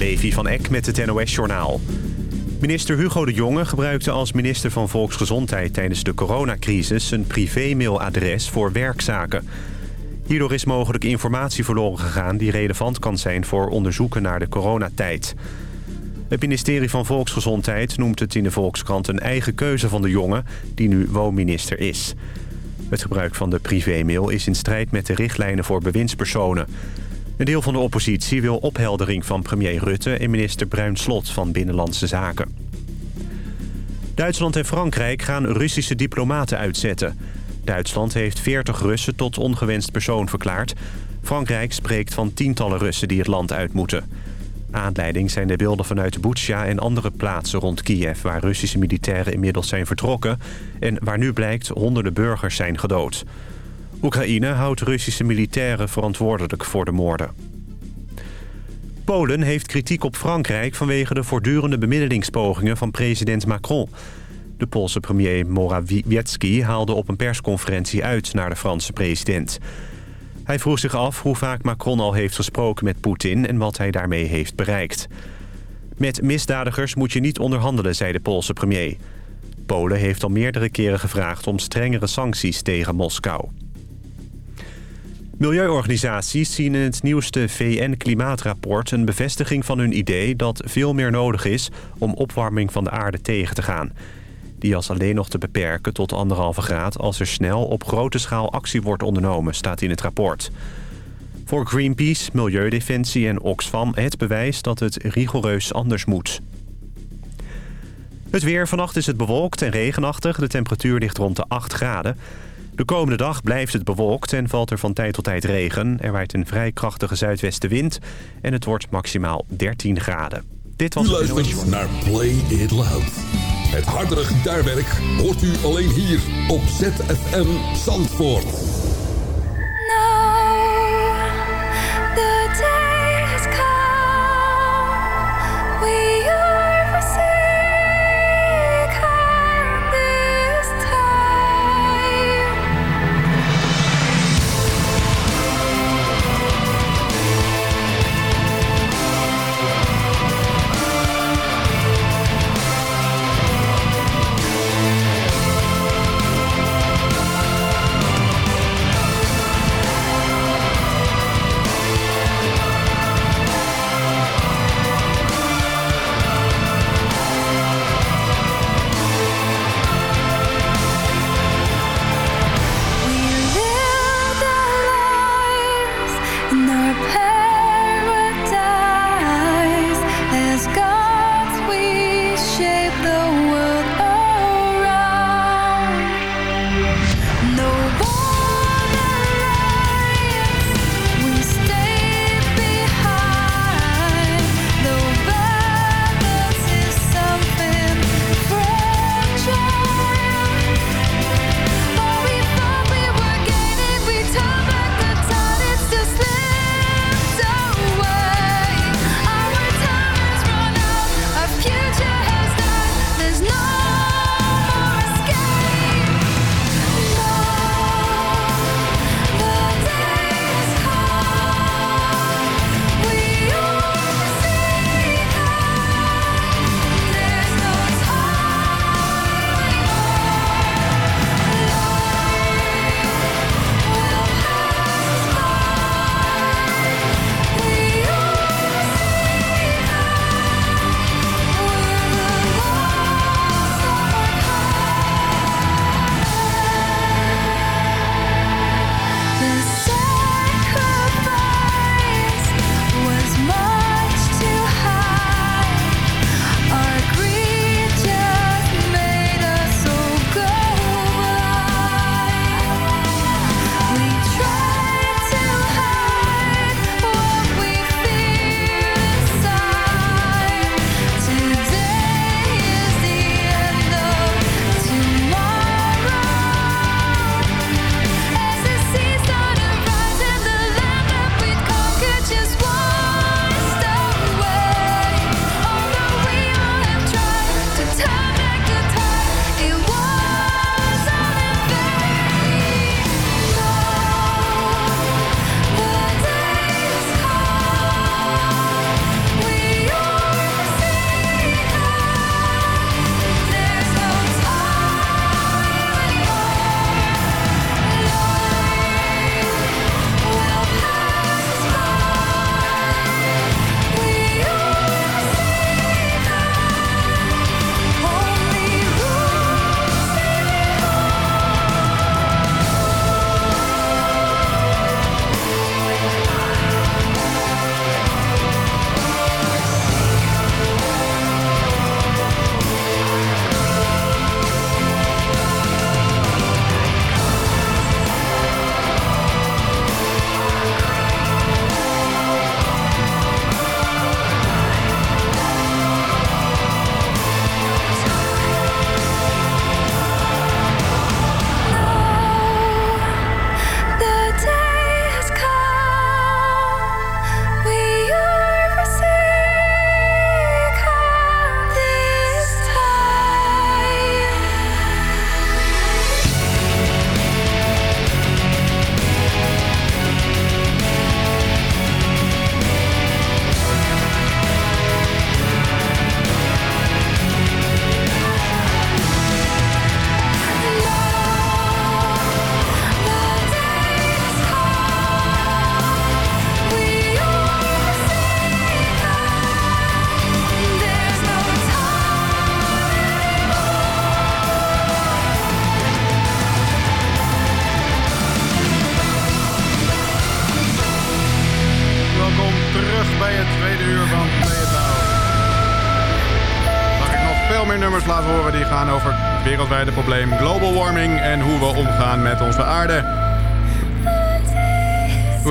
Levi van Eck met het NOS-journaal. Minister Hugo de Jonge gebruikte als minister van Volksgezondheid... tijdens de coronacrisis een privé-mailadres voor werkzaken. Hierdoor is mogelijk informatie verloren gegaan... die relevant kan zijn voor onderzoeken naar de coronatijd. Het ministerie van Volksgezondheid noemt het in de Volkskrant... een eigen keuze van de Jonge, die nu woonminister is. Het gebruik van de privé-mail is in strijd met de richtlijnen voor bewindspersonen... Een deel van de oppositie wil opheldering van premier Rutte... en minister Bruin Slot van Binnenlandse Zaken. Duitsland en Frankrijk gaan Russische diplomaten uitzetten. Duitsland heeft 40 Russen tot ongewenst persoon verklaard. Frankrijk spreekt van tientallen Russen die het land uit moeten. Aanleiding zijn de beelden vanuit Butsja en andere plaatsen rond Kiev... waar Russische militairen inmiddels zijn vertrokken... en waar nu blijkt honderden burgers zijn gedood. Oekraïne houdt Russische militairen verantwoordelijk voor de moorden. Polen heeft kritiek op Frankrijk vanwege de voortdurende bemiddelingspogingen van president Macron. De Poolse premier Morawiecki haalde op een persconferentie uit naar de Franse president. Hij vroeg zich af hoe vaak Macron al heeft gesproken met Poetin en wat hij daarmee heeft bereikt. Met misdadigers moet je niet onderhandelen, zei de Poolse premier. Polen heeft al meerdere keren gevraagd om strengere sancties tegen Moskou. Milieuorganisaties zien in het nieuwste VN-klimaatrapport een bevestiging van hun idee dat veel meer nodig is om opwarming van de aarde tegen te gaan. Die als alleen nog te beperken tot anderhalve graad als er snel op grote schaal actie wordt ondernomen, staat in het rapport. Voor Greenpeace, Milieudefensie en Oxfam het bewijs dat het rigoureus anders moet. Het weer. Vannacht is het bewolkt en regenachtig. De temperatuur ligt rond de 8 graden. De komende dag blijft het bewolkt en valt er van tijd tot tijd regen. Er waait een vrij krachtige zuidwestenwind en het wordt maximaal 13 graden. Dit was u luistert naar Play It Loud. Het hardere gitaarwerk hoort u alleen hier op ZFM Zandvoort.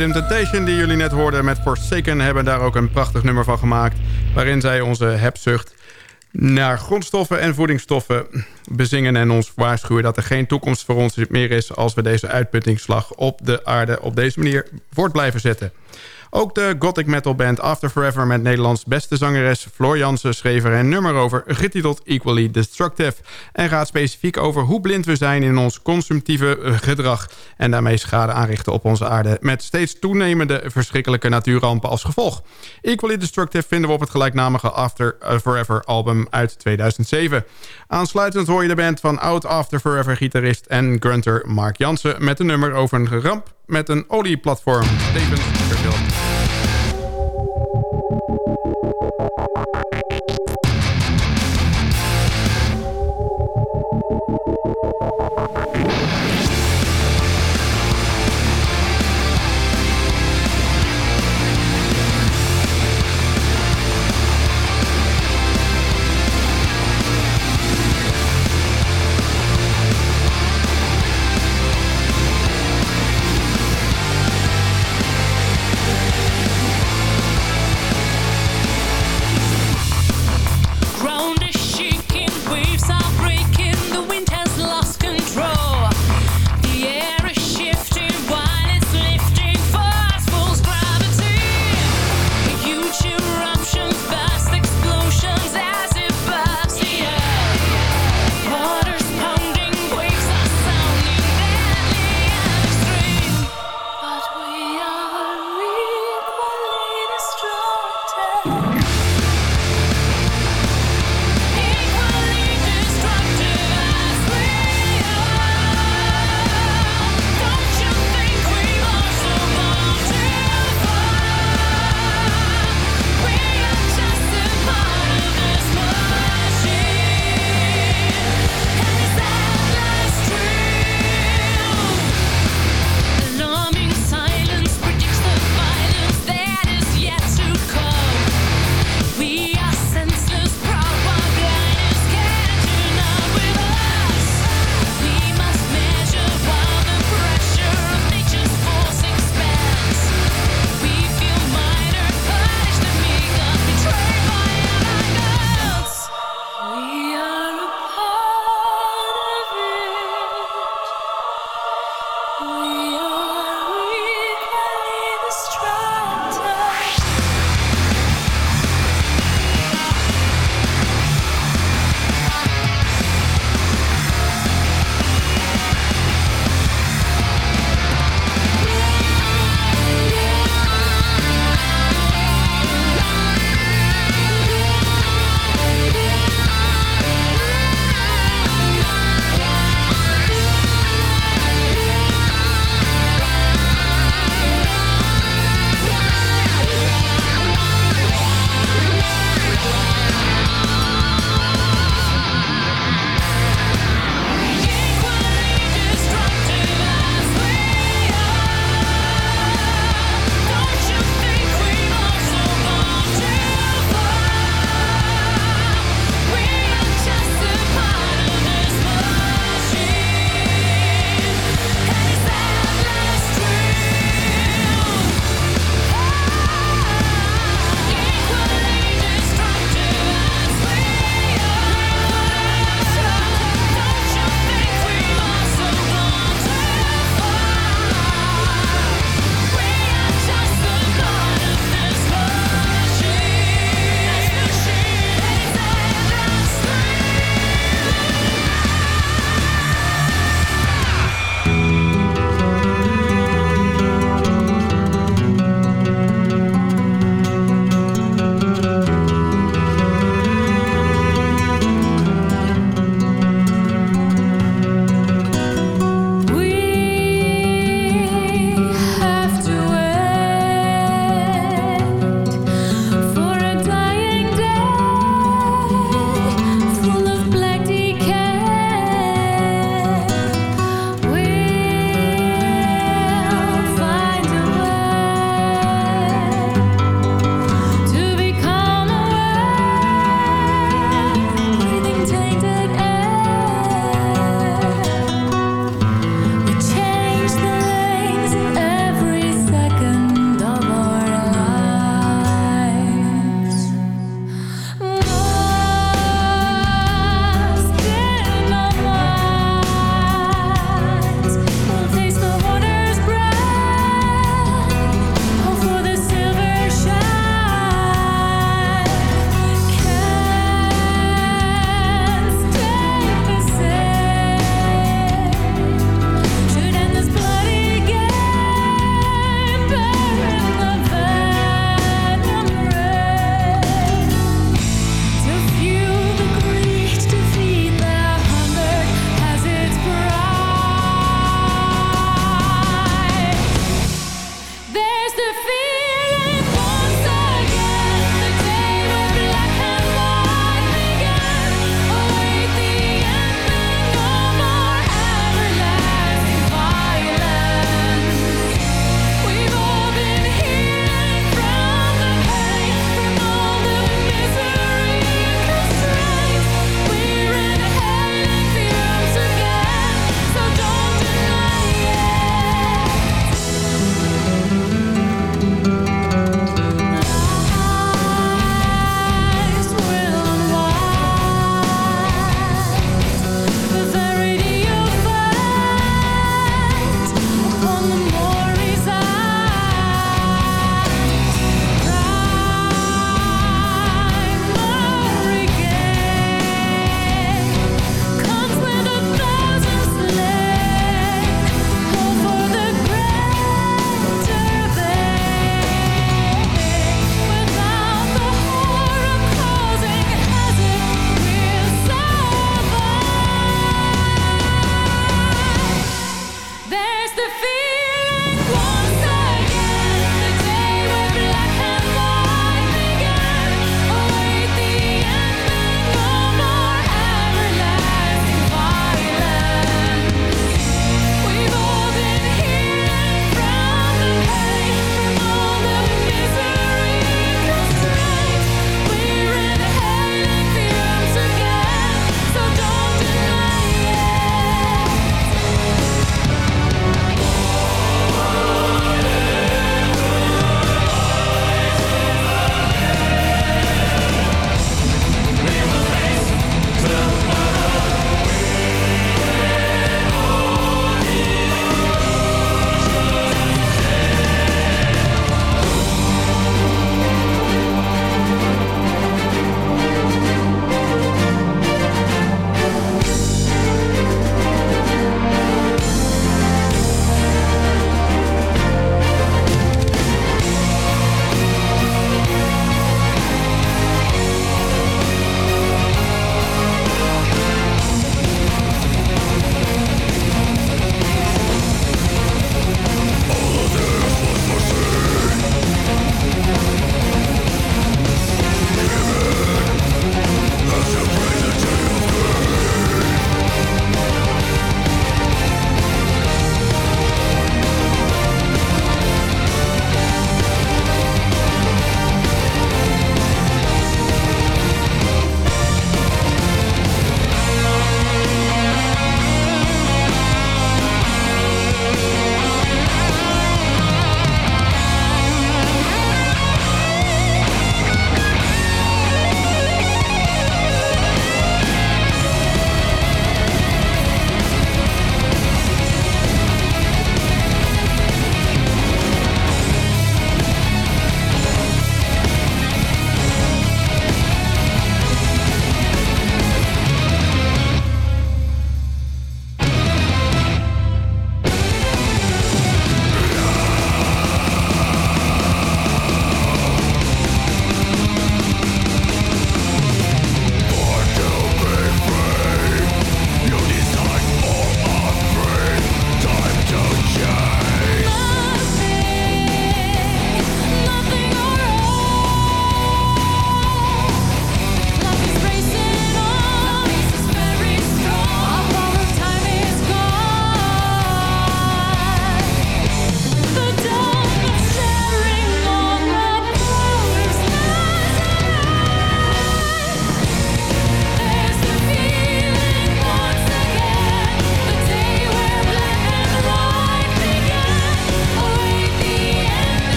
Rhythm Temptation, die jullie net hoorden met Forsaken... hebben daar ook een prachtig nummer van gemaakt... waarin zij onze hebzucht naar grondstoffen en voedingsstoffen bezingen... en ons waarschuwen dat er geen toekomst voor ons meer is... als we deze uitputtingsslag op de aarde op deze manier voort blijven zetten. Ook de gothic metal band After Forever met Nederlands beste zangeres Floor Jansen schreef er een nummer over, getiteld Equally Destructive. En gaat specifiek over hoe blind we zijn in ons consumptieve eh, gedrag en daarmee schade aanrichten op onze aarde met steeds toenemende verschrikkelijke natuurrampen als gevolg. Equally Destructive vinden we op het gelijknamige After Forever album uit 2007. Aansluitend hoor je de band van oud After Forever gitarist en grunter Mark Jansen met een nummer over een ramp met een olieplatform. Nashville.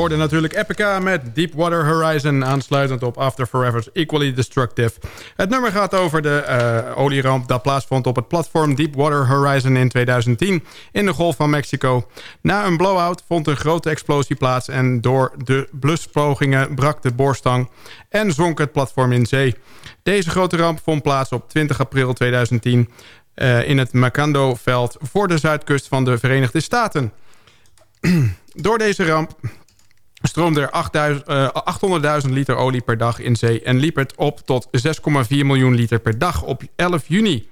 Hoorde natuurlijk Epica met Deepwater Horizon... aansluitend op After Forever's Equally Destructive. Het nummer gaat over de uh, olieramp dat plaatsvond op het platform Deepwater Horizon in 2010... in de Golf van Mexico. Na een blowout vond een grote explosie plaats... en door de bluspogingen brak de boorstang en zonk het platform in zee. Deze grote ramp vond plaats op 20 april 2010... Uh, in het Macondo-veld voor de zuidkust van de Verenigde Staten. Door deze ramp stroomde er 800.000 uh, liter olie per dag in zee... en liep het op tot 6,4 miljoen liter per dag op 11 juni.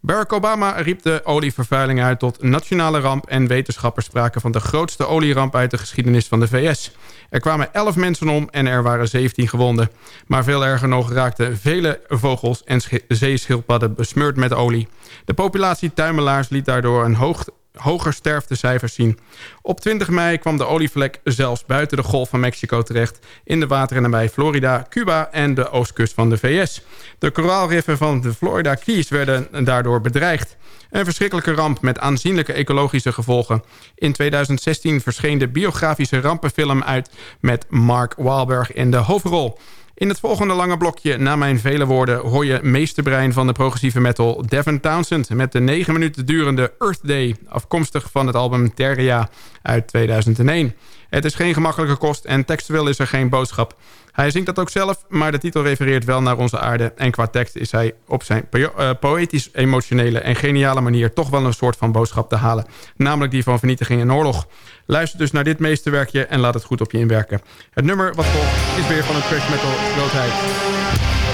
Barack Obama riep de olievervuiling uit tot nationale ramp... en wetenschappers spraken van de grootste olieramp uit de geschiedenis van de VS. Er kwamen 11 mensen om en er waren 17 gewonden. Maar veel erger nog raakten vele vogels en zeeschildpadden besmeurd met olie. De populatie tuimelaars liet daardoor een hoog hoger sterftecijfers zien. Op 20 mei kwam de olievlek zelfs buiten de Golf van Mexico terecht... in de wateren nabij Florida, Cuba en de oostkust van de VS. De koraalriffen van de Florida Keys werden daardoor bedreigd. Een verschrikkelijke ramp met aanzienlijke ecologische gevolgen. In 2016 verscheen de biografische rampenfilm uit... met Mark Wahlberg in de hoofdrol... In het volgende lange blokje, na mijn vele woorden... hoor je meesterbrein van de progressieve metal Devin Townsend... met de 9 minuten durende Earth Day... afkomstig van het album Terria uit 2001. Het is geen gemakkelijke kost en textueel is er geen boodschap. Hij zingt dat ook zelf, maar de titel refereert wel naar onze aarde... en qua tekst is hij op zijn uh, poëtisch-emotionele en geniale manier... toch wel een soort van boodschap te halen. Namelijk die van vernietiging en oorlog. Luister dus naar dit meesterwerkje en laat het goed op je inwerken. Het nummer wat volgt is weer van een trash metal grootheid.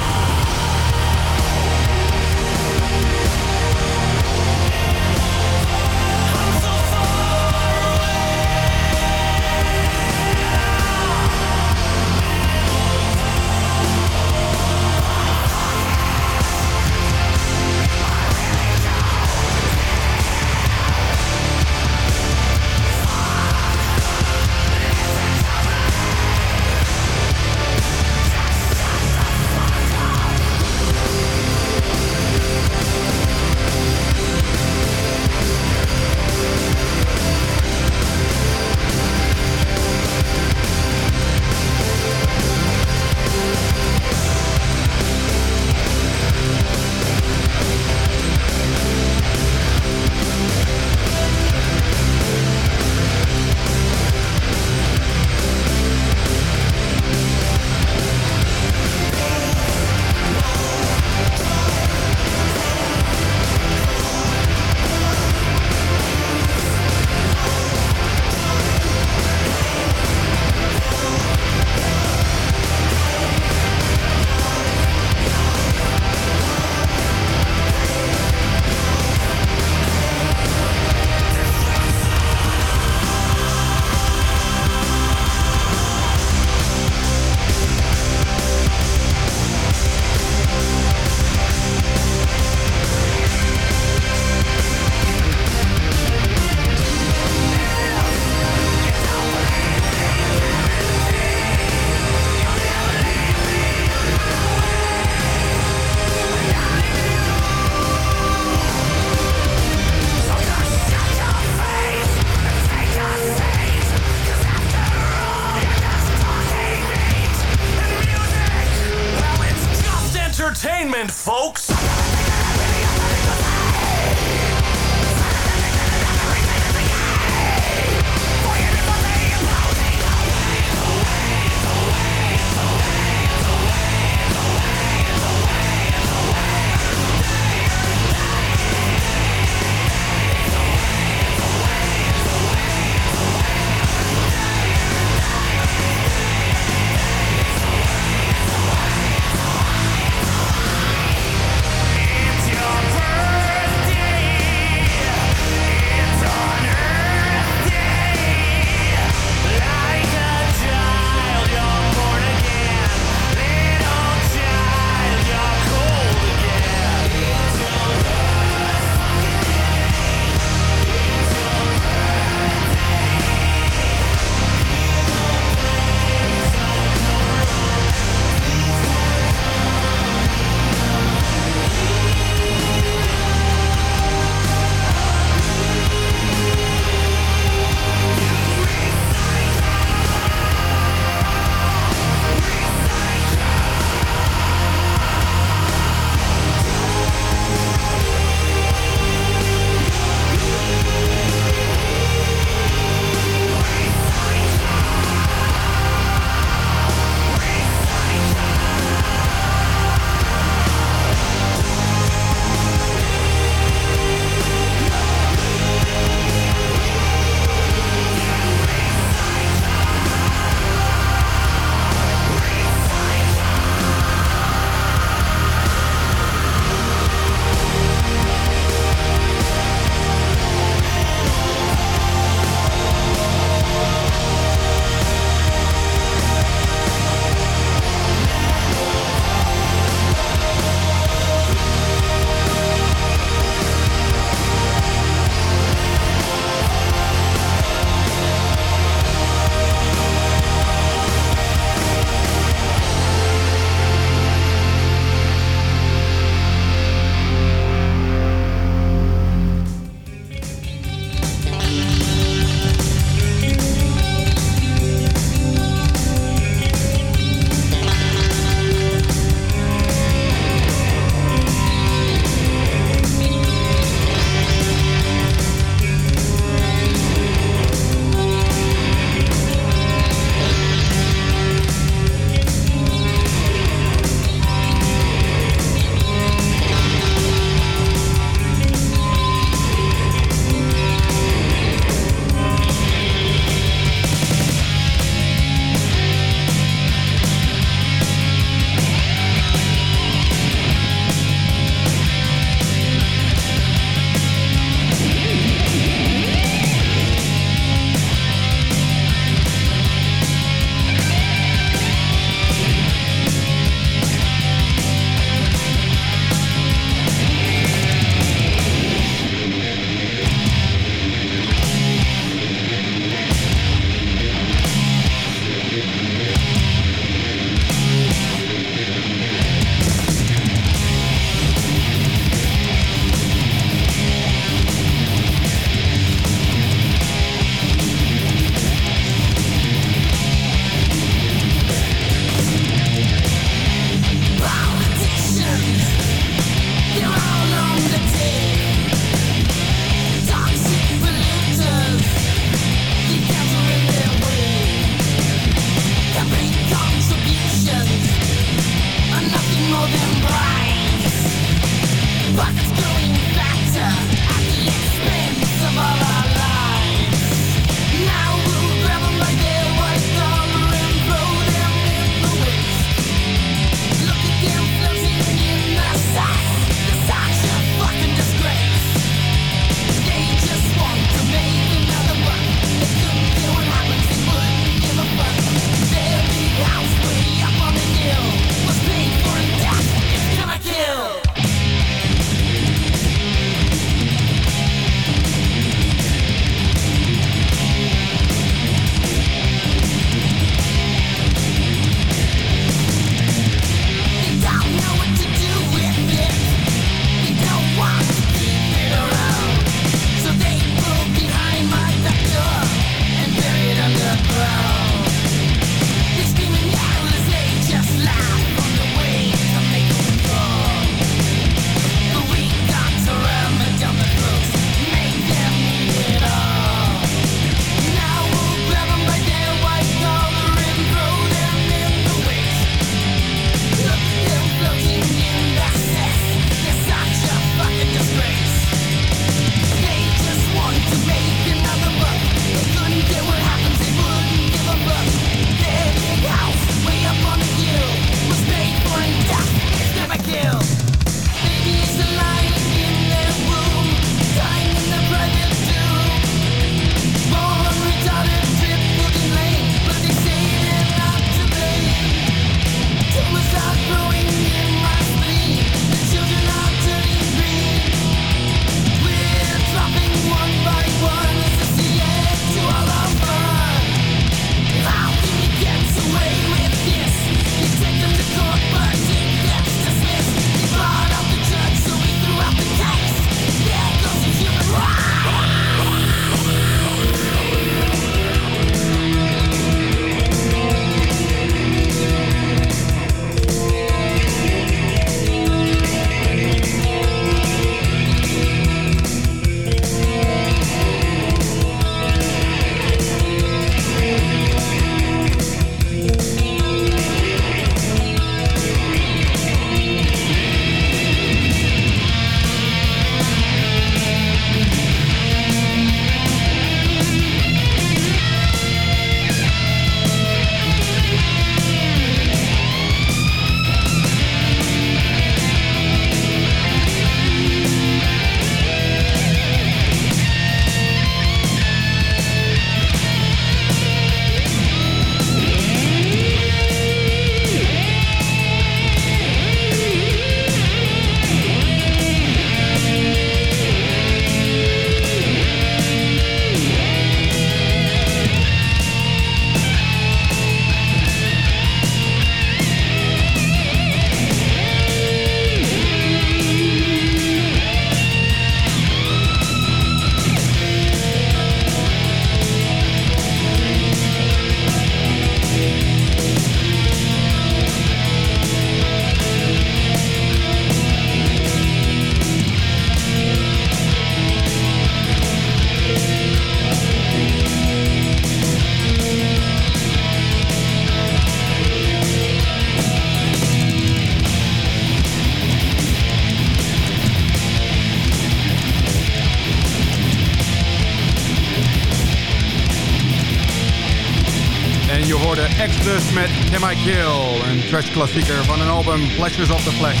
I Kill. Een trash klassieker van een album Pleasures of the Flesh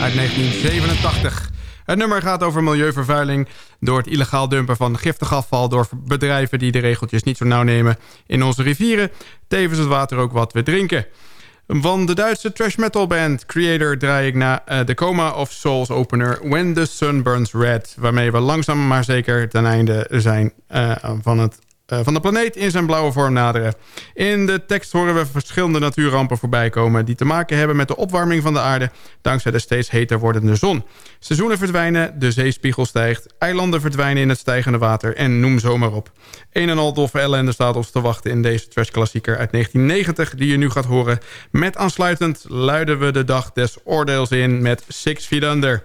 uit 1987. Het nummer gaat over milieuvervuiling door het illegaal dumpen van giftig afval... door bedrijven die de regeltjes niet zo nauw nemen in onze rivieren. Tevens het water ook wat we drinken. Van de Duitse trash metal band Creator draai ik naar uh, de Coma of Souls opener When the Sun Burns Red. Waarmee we langzaam maar zeker ten einde zijn uh, van het eh, van de planeet in zijn blauwe vorm naderen. In de tekst horen we verschillende natuurrampen voorbij komen... die te maken hebben met de opwarming van de aarde... dankzij de steeds heter wordende zon. Seizoenen verdwijnen, de zeespiegel stijgt... eilanden verdwijnen in het stijgende water en noem zomaar op. Een en al doffe ellende staat ons te wachten in deze trashklassieker uit 1990... die je nu gaat horen. Met aansluitend luiden we de dag des oordeels in met Six Feet Under...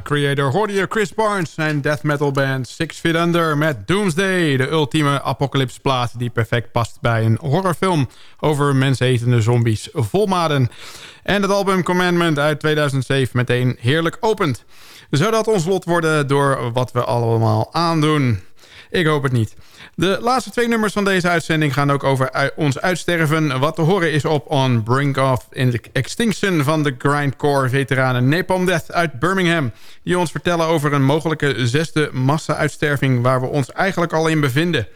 creator hoorde Chris Barnes en death metal band Six Feet Under met Doomsday. De ultieme apocalypse plaat die perfect past bij een horrorfilm over mensetende zombies volmaden. En het album Commandment uit 2007 meteen heerlijk opent. Zou dat ons lot worden door wat we allemaal aandoen? Ik hoop het niet. De laatste twee nummers van deze uitzending gaan ook over ons uitsterven. Wat te horen is op On Brink of Extinction van de grindcore veteranen Napalm Death uit Birmingham. Die ons vertellen over een mogelijke zesde massa-uitsterving waar we ons eigenlijk al in bevinden.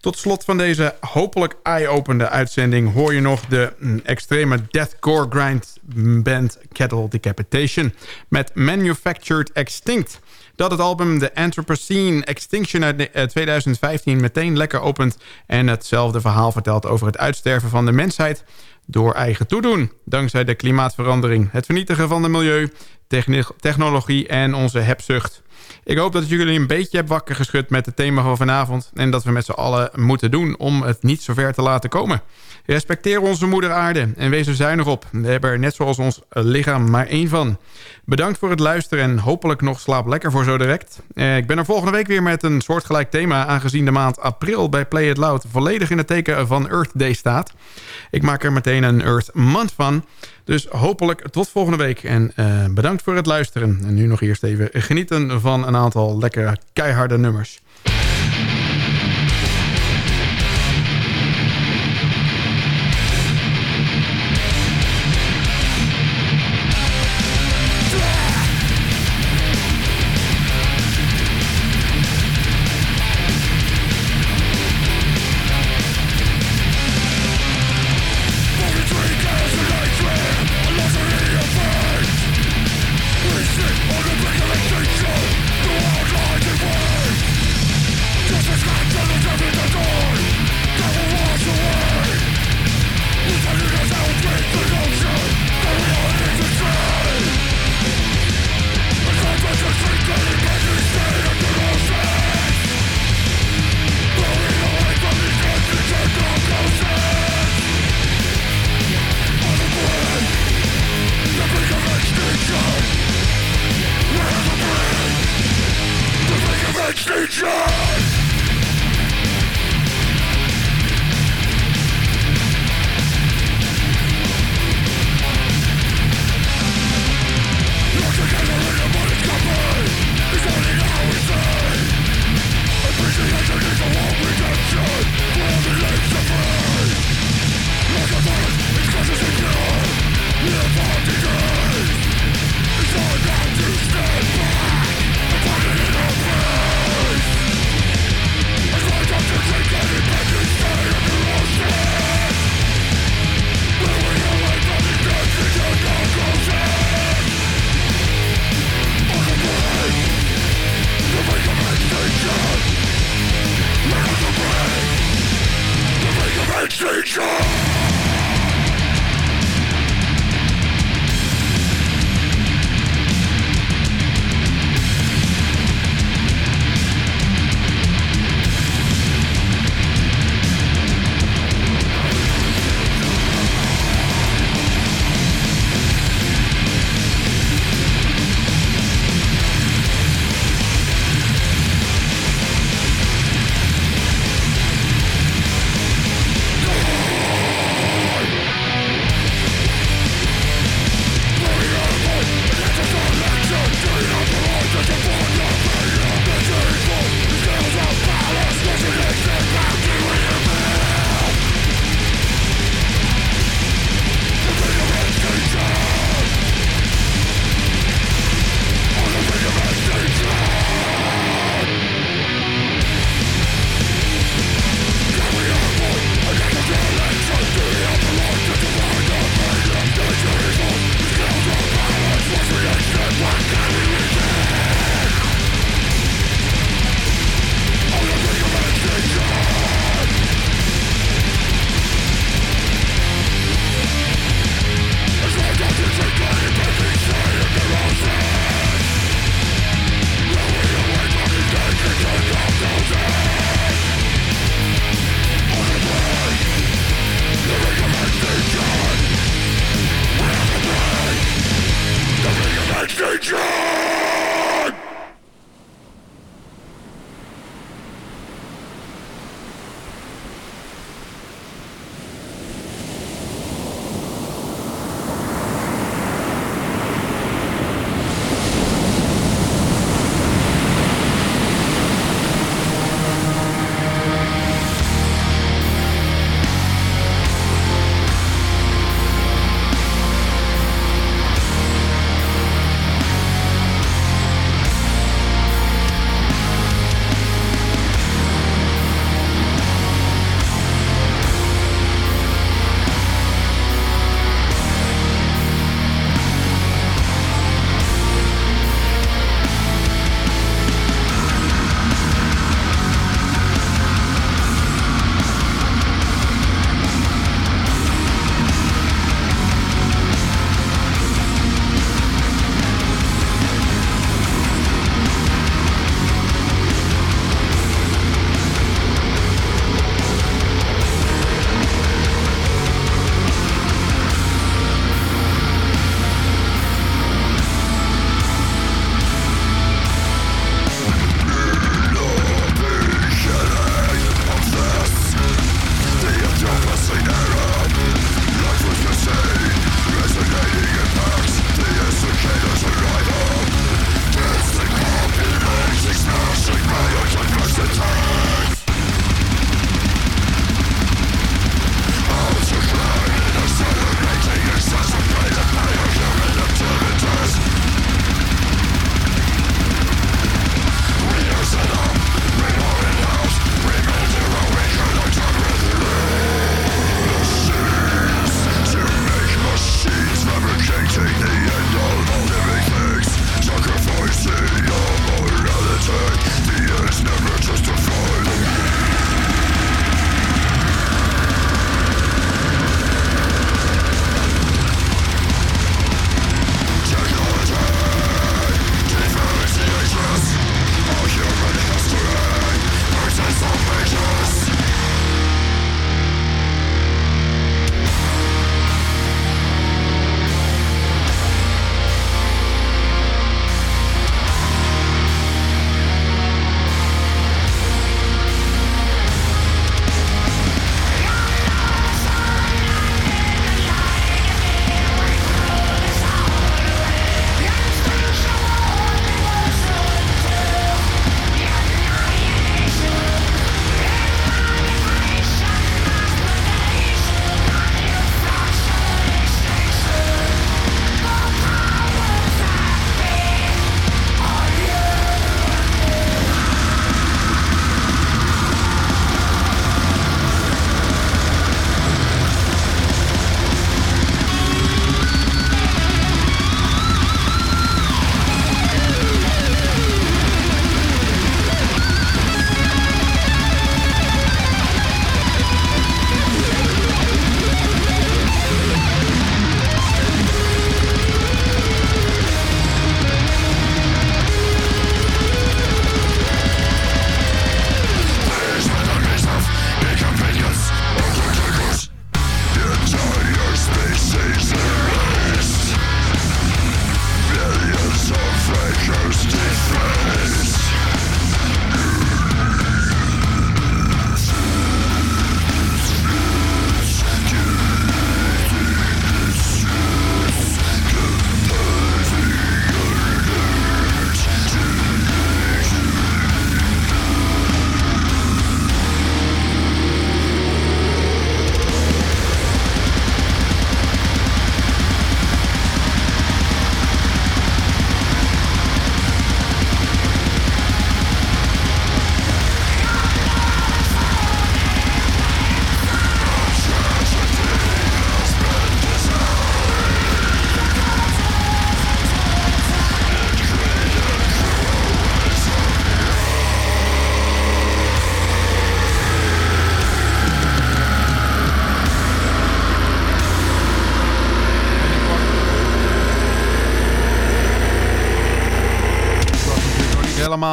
Tot slot van deze hopelijk eye-openende uitzending hoor je nog de mm, extreme deathcore grind band Kettle Decapitation met Manufactured Extinct dat het album The Anthropocene Extinction uit 2015 eh, meteen lekker opent... en hetzelfde verhaal vertelt over het uitsterven van de mensheid door eigen toedoen. Dankzij de klimaatverandering, het vernietigen van het milieu, technologie en onze hebzucht. Ik hoop dat jullie een beetje hebben wakker geschud met het thema van vanavond... en dat we met z'n allen moeten doen om het niet zo ver te laten komen. Respecteer onze moeder aarde en wees er zuinig op. We hebben er net zoals ons lichaam maar één van. Bedankt voor het luisteren en hopelijk nog slaap lekker voor zo direct. Eh, ik ben er volgende week weer met een soortgelijk thema... aangezien de maand april bij Play It Loud volledig in het teken van Earth Day staat. Ik maak er meteen een Earth Month van... Dus hopelijk tot volgende week. En uh, bedankt voor het luisteren. En nu nog eerst even genieten van een aantal lekkere keiharde nummers.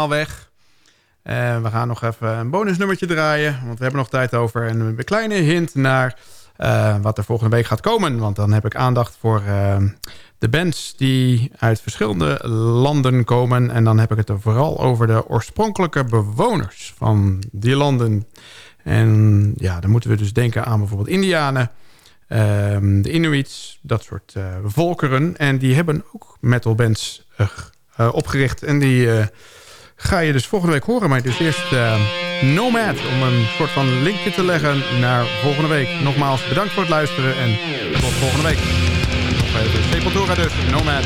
Weg. we gaan nog even een bonusnummertje draaien. Want we hebben nog tijd over. En een kleine hint naar wat er volgende week gaat komen. Want dan heb ik aandacht voor de bands die uit verschillende landen komen. En dan heb ik het er vooral over de oorspronkelijke bewoners van die landen. En ja, dan moeten we dus denken aan bijvoorbeeld Indianen, ehm, de Inuits, dat soort volkeren. En die hebben ook metalbands opgericht. En die ga je dus volgende week horen. Maar dus eerst Nomad, om een soort van linkje te leggen naar volgende week. Nogmaals, bedankt voor het luisteren en tot volgende week. Nog even dus, Nomad.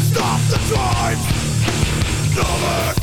stop the times. Never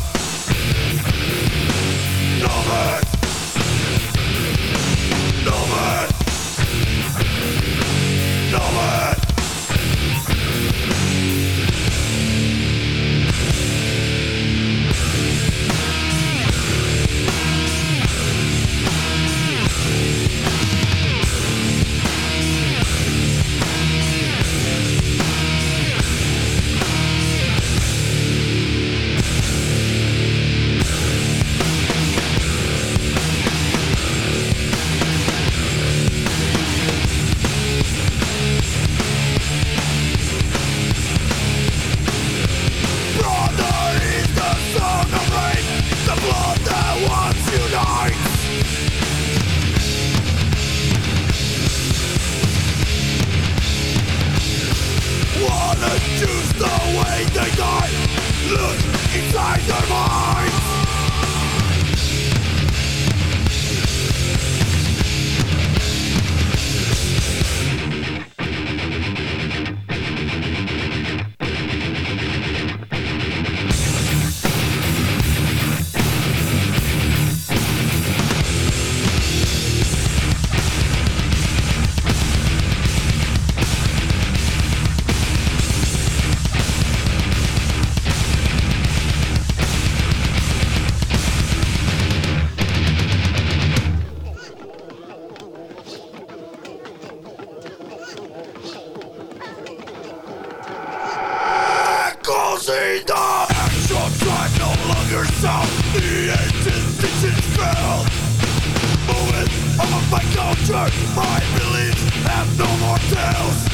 My beliefs have no more tales